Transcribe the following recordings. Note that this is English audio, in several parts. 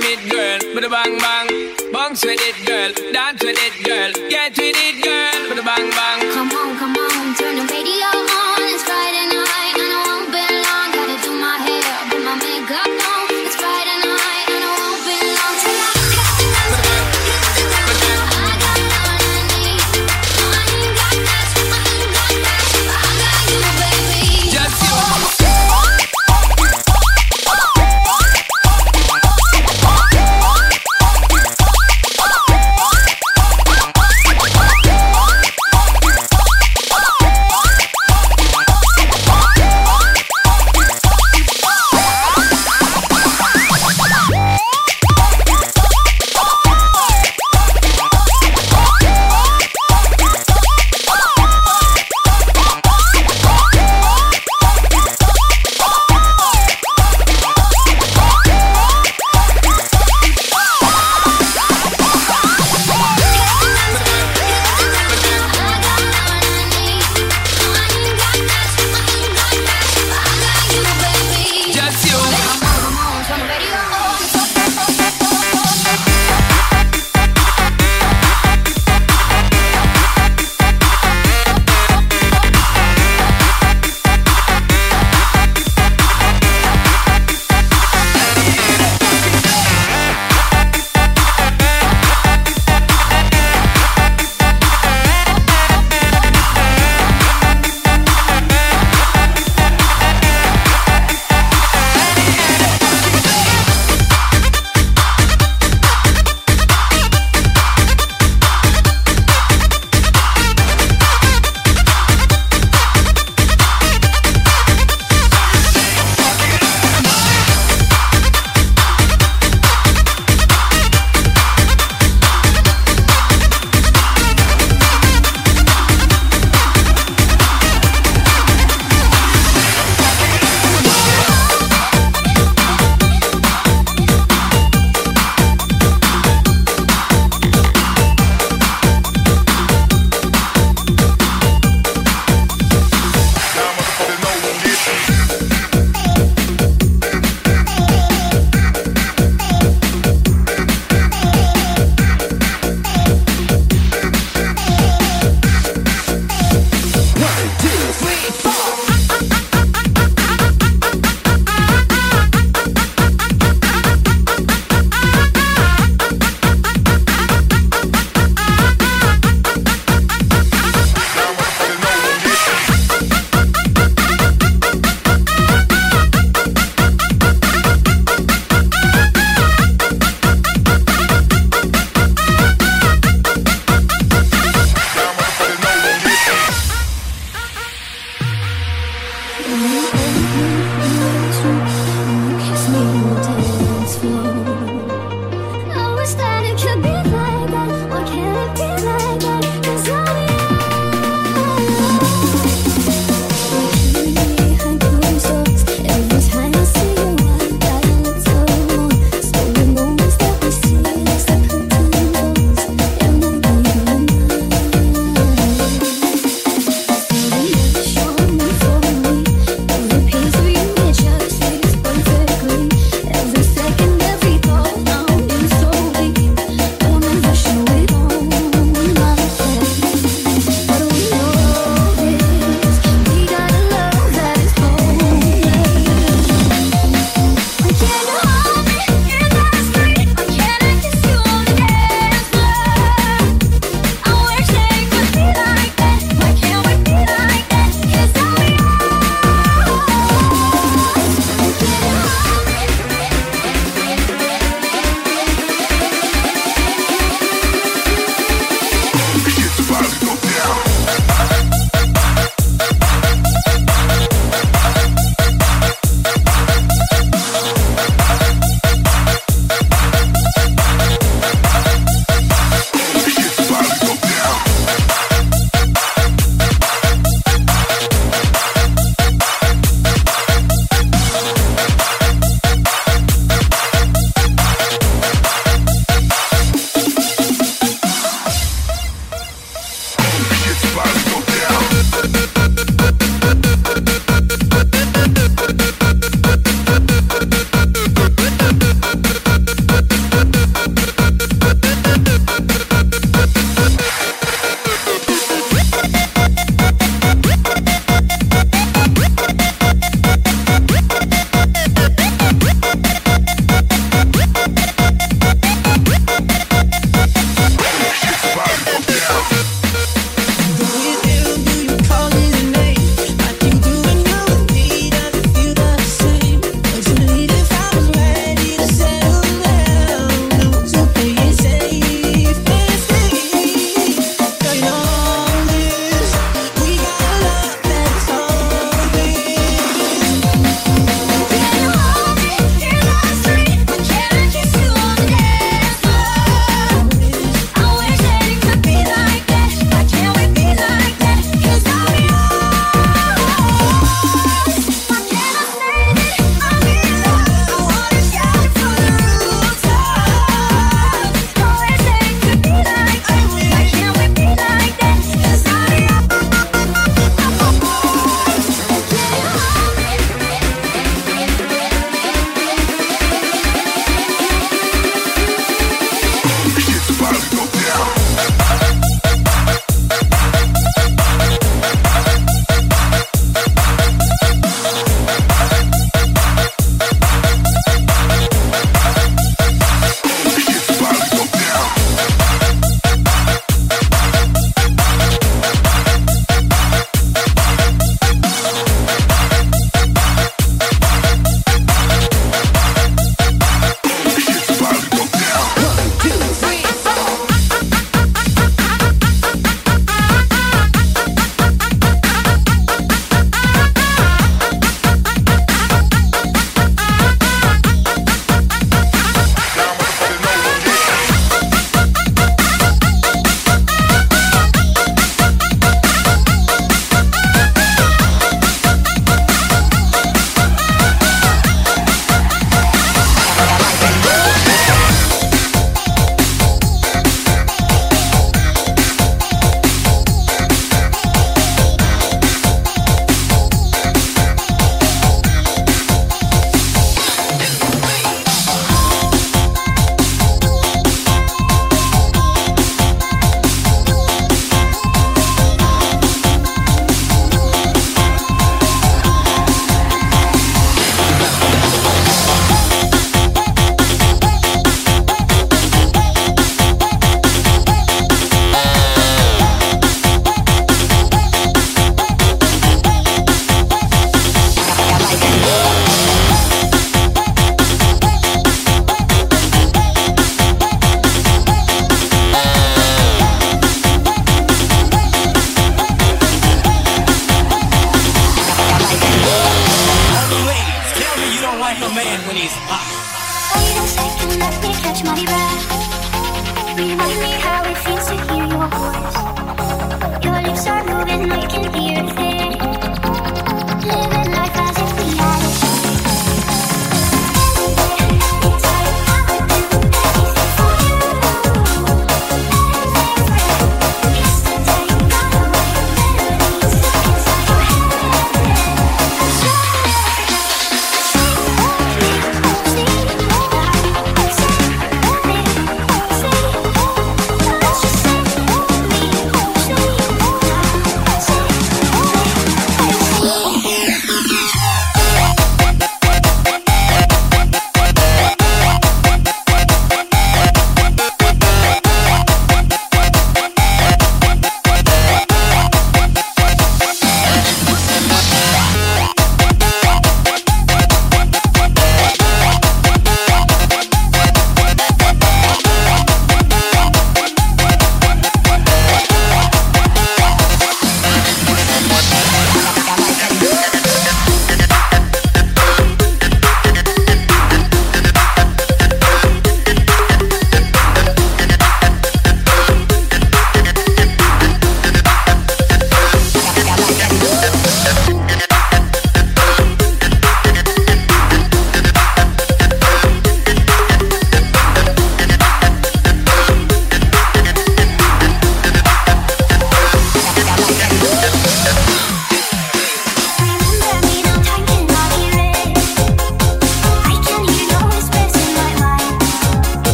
the it, girl, but the bang bang, bounce with it girl, dance with it girl.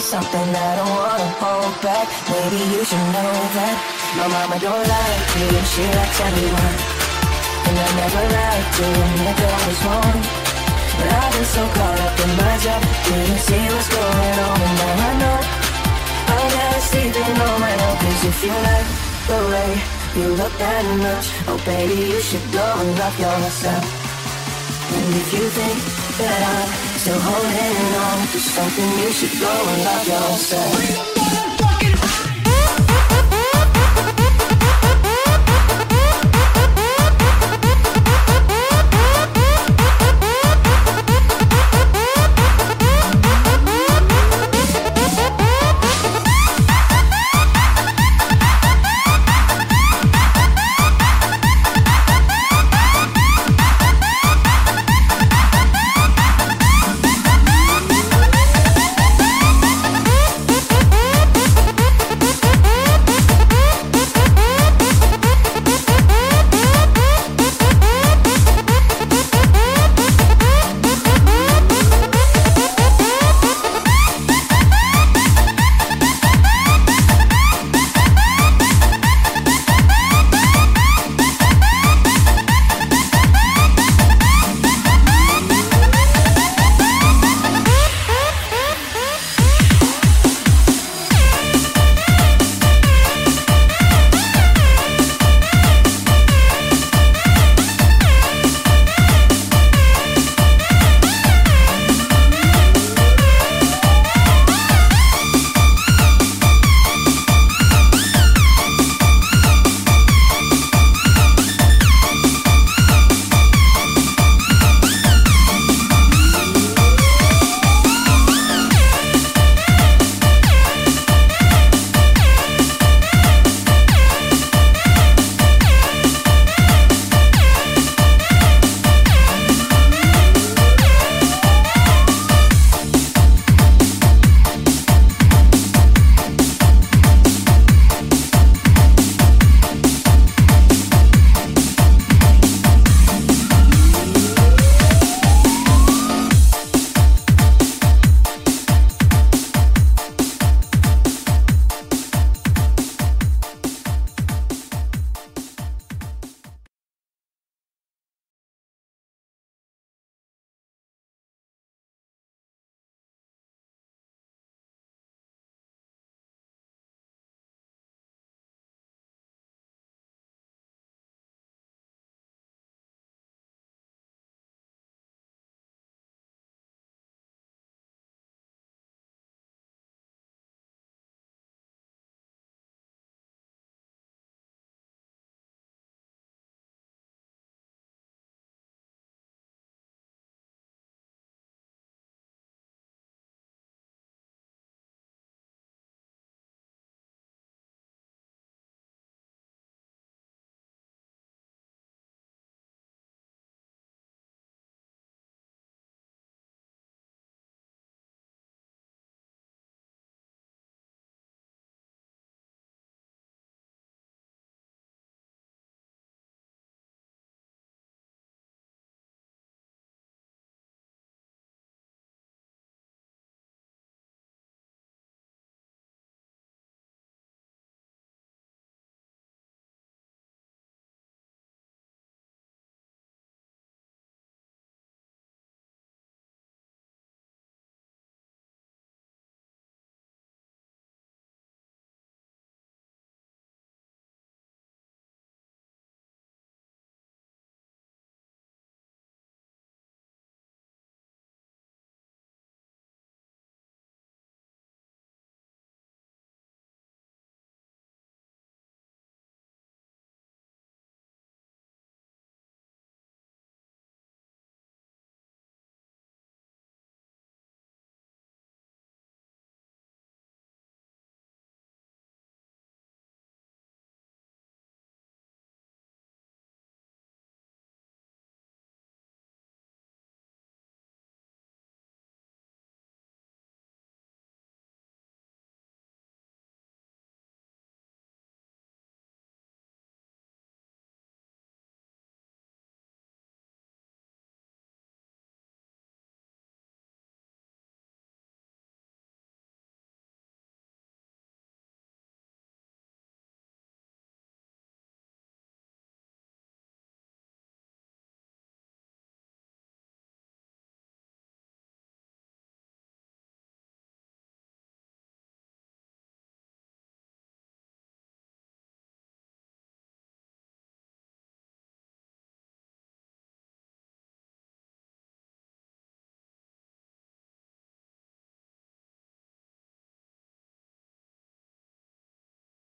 Something I don't wanna hold back. Maybe you should know that my mama don't like you, she likes everyone. And I never liked admit that I was wrong. But I've been so caught up in my job, didn't see what's going on. And now I know I'm never sleeping on my own. Cause if you like the way you look that much, oh baby, you should go and love yourself. And if you think that I'm still holding on to something, you should go and love yourself.